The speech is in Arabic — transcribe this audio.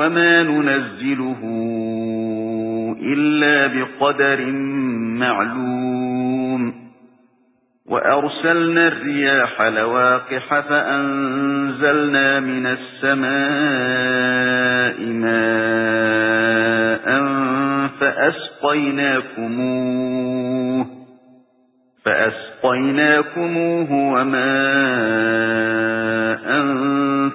وَمَا نُنَزِّلُهُ إِلَّا بِقَدَرٍ مَّعْلُومٍ وَأَرْسَلْنَا الرِّيَاحَ لَوَاقِحَ فَأَنزَلْنَا مِنَ السَّمَاءِ مَاءً فَأَسْقَيْنَاكُمُوهُ فَأَسْقَيْنَاكُمُوهُ وَمَا